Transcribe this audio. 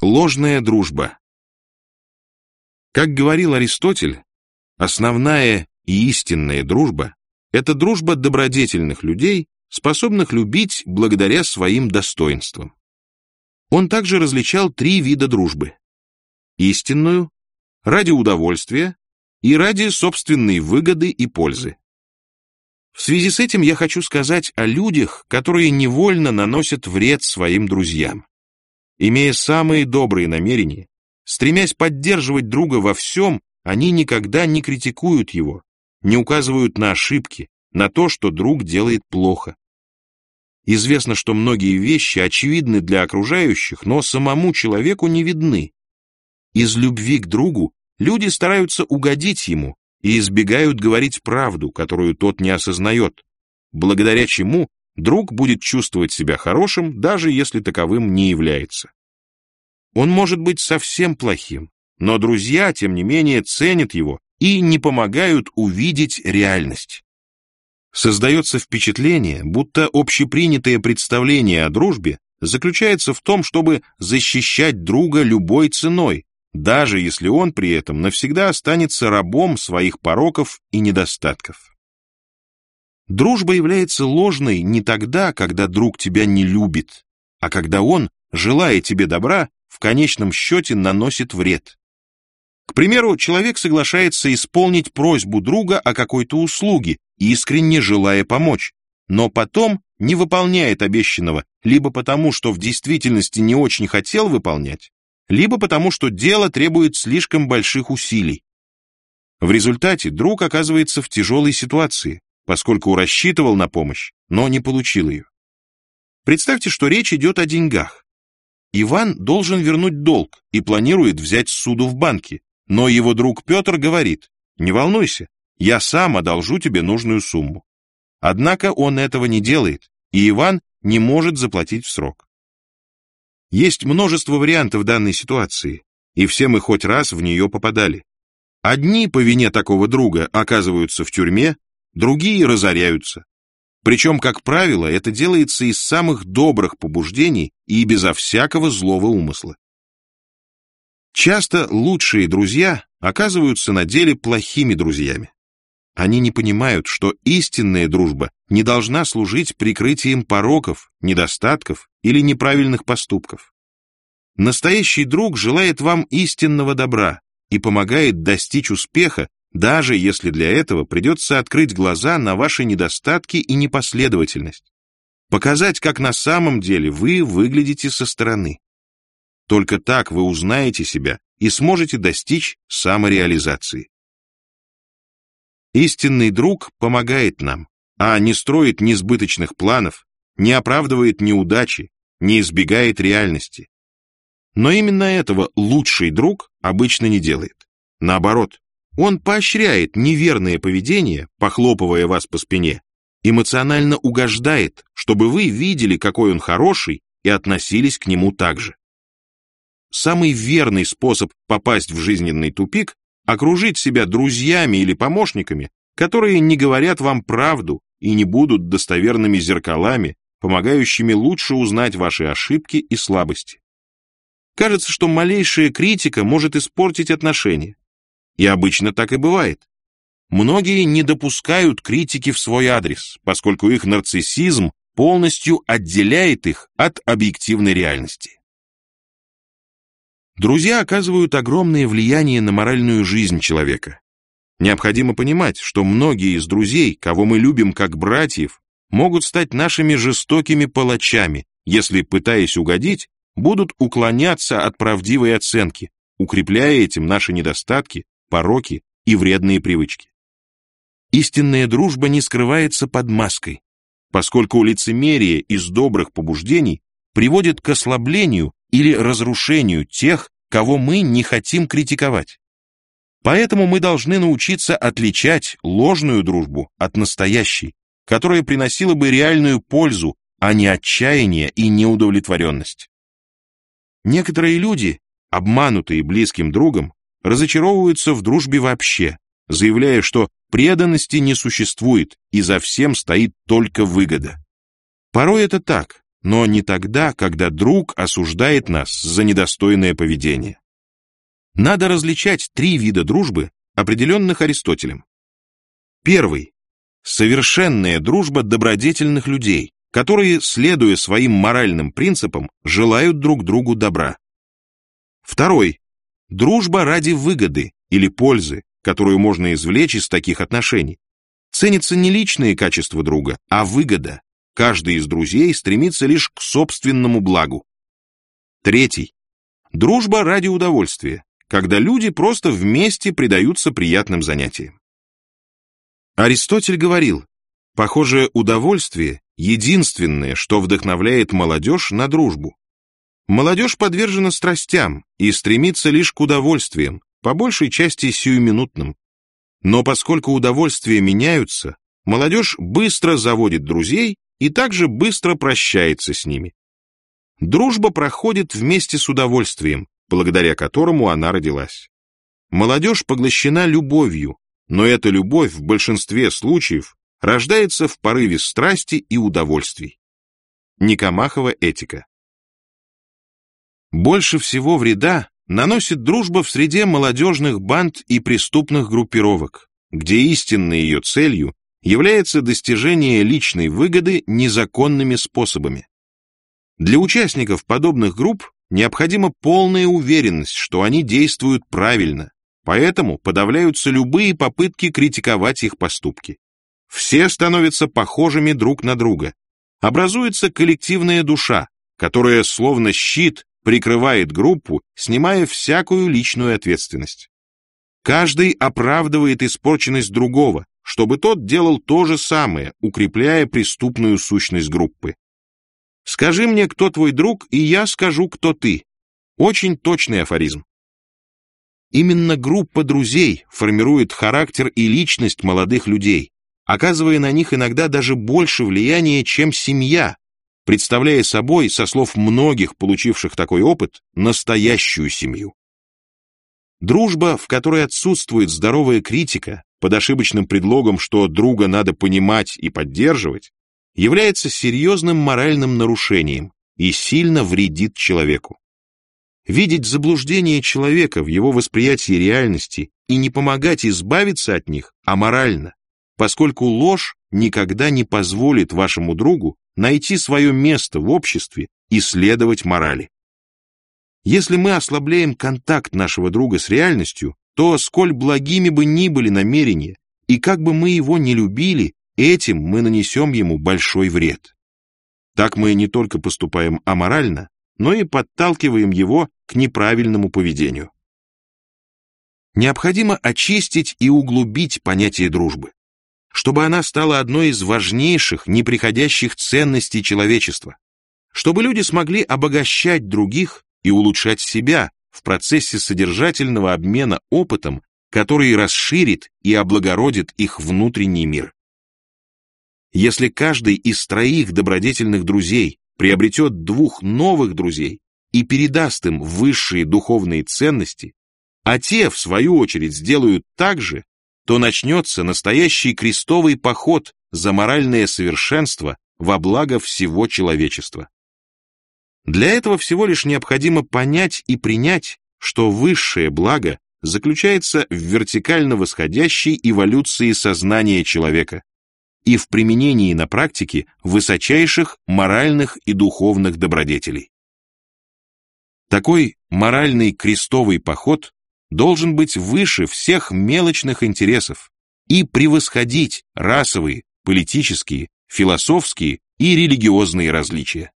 Ложная дружба. Как говорил Аристотель, основная и истинная дружба – это дружба добродетельных людей, способных любить благодаря своим достоинствам. Он также различал три вида дружбы. Истинную, ради удовольствия и ради собственной выгоды и пользы. В связи с этим я хочу сказать о людях, которые невольно наносят вред своим друзьям имея самые добрые намерения, стремясь поддерживать друга во всем, они никогда не критикуют его, не указывают на ошибки, на то, что друг делает плохо. Известно, что многие вещи очевидны для окружающих, но самому человеку не видны. Из любви к другу люди стараются угодить ему и избегают говорить правду, которую тот не осознает, благодаря чему друг будет чувствовать себя хорошим, даже если таковым не является. Он может быть совсем плохим, но друзья, тем не менее, ценят его и не помогают увидеть реальность. Создается впечатление, будто общепринятое представление о дружбе заключается в том, чтобы защищать друга любой ценой, даже если он при этом навсегда останется рабом своих пороков и недостатков. Дружба является ложной не тогда, когда друг тебя не любит, а когда он, желая тебе добра, в конечном счете наносит вред. К примеру, человек соглашается исполнить просьбу друга о какой-то услуге, искренне желая помочь, но потом не выполняет обещанного либо потому, что в действительности не очень хотел выполнять, либо потому, что дело требует слишком больших усилий. В результате друг оказывается в тяжелой ситуации, поскольку рассчитывал на помощь, но не получил ее. Представьте, что речь идет о деньгах. Иван должен вернуть долг и планирует взять суду в банке, но его друг Петр говорит, не волнуйся, я сам одолжу тебе нужную сумму. Однако он этого не делает, и Иван не может заплатить в срок. Есть множество вариантов данной ситуации, и все мы хоть раз в нее попадали. Одни по вине такого друга оказываются в тюрьме, другие разоряются. Причем, как правило, это делается из самых добрых побуждений и безо всякого злого умысла. Часто лучшие друзья оказываются на деле плохими друзьями. Они не понимают, что истинная дружба не должна служить прикрытием пороков, недостатков или неправильных поступков. Настоящий друг желает вам истинного добра и помогает достичь успеха даже если для этого придется открыть глаза на ваши недостатки и непоследовательность, показать, как на самом деле вы выглядите со стороны. Только так вы узнаете себя и сможете достичь самореализации. Истинный друг помогает нам, а не строит несбыточных планов, не оправдывает неудачи, не избегает реальности. Но именно этого лучший друг обычно не делает. Наоборот, он поощряет неверное поведение, похлопывая вас по спине, эмоционально угождает, чтобы вы видели, какой он хороший, и относились к нему так же. Самый верный способ попасть в жизненный тупик – окружить себя друзьями или помощниками, которые не говорят вам правду и не будут достоверными зеркалами, помогающими лучше узнать ваши ошибки и слабости. Кажется, что малейшая критика может испортить отношения, и обычно так и бывает. Многие не допускают критики в свой адрес, поскольку их нарциссизм полностью отделяет их от объективной реальности. Друзья оказывают огромное влияние на моральную жизнь человека. Необходимо понимать, что многие из друзей, кого мы любим как братьев, могут стать нашими жестокими палачами, если, пытаясь угодить, будут уклоняться от правдивой оценки, укрепляя этим наши недостатки пороки и вредные привычки. Истинная дружба не скрывается под маской, поскольку лицемерие из добрых побуждений приводит к ослаблению или разрушению тех, кого мы не хотим критиковать. Поэтому мы должны научиться отличать ложную дружбу от настоящей, которая приносила бы реальную пользу, а не отчаяние и неудовлетворенность. Некоторые люди, обманутые близким другом, разочаровываются в дружбе вообще, заявляя, что преданности не существует и за всем стоит только выгода. Порой это так, но не тогда, когда друг осуждает нас за недостойное поведение. Надо различать три вида дружбы, определенных Аристотелем. Первый. Совершенная дружба добродетельных людей, которые, следуя своим моральным принципам, желают друг другу добра. Второй. Дружба ради выгоды или пользы, которую можно извлечь из таких отношений. Ценятся не личные качества друга, а выгода. Каждый из друзей стремится лишь к собственному благу. Третий. Дружба ради удовольствия, когда люди просто вместе предаются приятным занятиям. Аристотель говорил, похоже, удовольствие – единственное, что вдохновляет молодежь на дружбу. Молодежь подвержена страстям и стремится лишь к удовольствиям, по большей части сиюминутным. Но поскольку удовольствия меняются, молодежь быстро заводит друзей и также быстро прощается с ними. Дружба проходит вместе с удовольствием, благодаря которому она родилась. Молодежь поглощена любовью, но эта любовь в большинстве случаев рождается в порыве страсти и удовольствий. Никомахова этика. Больше всего вреда наносит дружба в среде молодежных банд и преступных группировок, где истинной ее целью является достижение личной выгоды незаконными способами. Для участников подобных групп необходима полная уверенность, что они действуют правильно, Поэтому подавляются любые попытки критиковать их поступки. Все становятся похожими друг на друга. Образуется коллективная душа, которая словно щит прикрывает группу, снимая всякую личную ответственность. Каждый оправдывает испорченность другого, чтобы тот делал то же самое, укрепляя преступную сущность группы. «Скажи мне, кто твой друг, и я скажу, кто ты». Очень точный афоризм. Именно группа друзей формирует характер и личность молодых людей, оказывая на них иногда даже больше влияния, чем семья, представляя собой, со слов многих, получивших такой опыт, настоящую семью. Дружба, в которой отсутствует здоровая критика, под ошибочным предлогом, что друга надо понимать и поддерживать, является серьезным моральным нарушением и сильно вредит человеку видеть заблуждение человека в его восприятии реальности и не помогать избавиться от них аморально, поскольку ложь никогда не позволит вашему другу найти свое место в обществе и следовать морали. Если мы ослабляем контакт нашего друга с реальностью, то, сколь благими бы ни были намерения, и как бы мы его не любили, этим мы нанесем ему большой вред. Так мы не только поступаем аморально, но и подталкиваем его к неправильному поведению. Необходимо очистить и углубить понятие дружбы, чтобы она стала одной из важнейших неприходящих ценностей человечества, чтобы люди смогли обогащать других и улучшать себя в процессе содержательного обмена опытом, который расширит и облагородит их внутренний мир. Если каждый из троих добродетельных друзей приобретет двух новых друзей и передаст им высшие духовные ценности, а те, в свою очередь, сделают так же, то начнется настоящий крестовый поход за моральное совершенство во благо всего человечества. Для этого всего лишь необходимо понять и принять, что высшее благо заключается в вертикально восходящей эволюции сознания человека, и в применении на практике высочайших моральных и духовных добродетелей. Такой моральный крестовый поход должен быть выше всех мелочных интересов и превосходить расовые, политические, философские и религиозные различия.